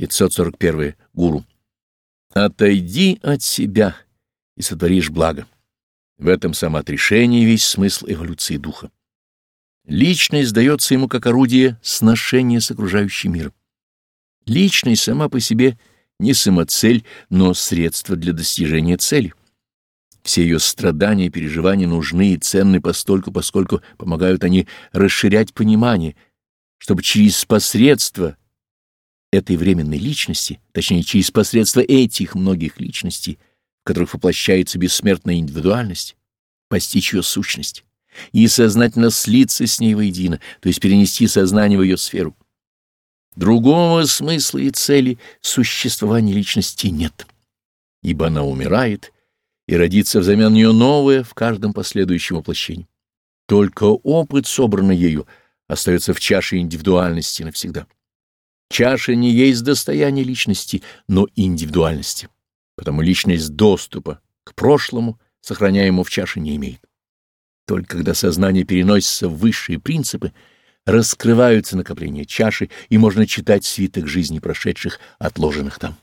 541. Гуру. Отойди от себя и сотворишь благо. В этом самоотрешении весь смысл эволюции духа. Личность дается ему как орудие сношения с окружающим миром. Личность сама по себе не самоцель, но средство для достижения цели. Все ее страдания и переживания нужны и ценны постольку, поскольку помогают они расширять понимание, чтобы через посредство этой временной личности, точнее, через посредство этих многих личностей, в которых воплощается бессмертная индивидуальность, постичь ее сущность и сознательно слиться с ней воедино, то есть перенести сознание в ее сферу. Другого смысла и цели существования личности нет, ибо она умирает, и родится взамен нее новое в каждом последующем воплощении. Только опыт, собранный ею, остается в чаше индивидуальности навсегда. Чаша не есть достояние личности, но индивидуальности, потому личность доступа к прошлому, сохраняемому в чаше, не имеет. Только когда сознание переносится в высшие принципы, раскрываются накопления чаши, и можно читать свиток жизни прошедших, отложенных там.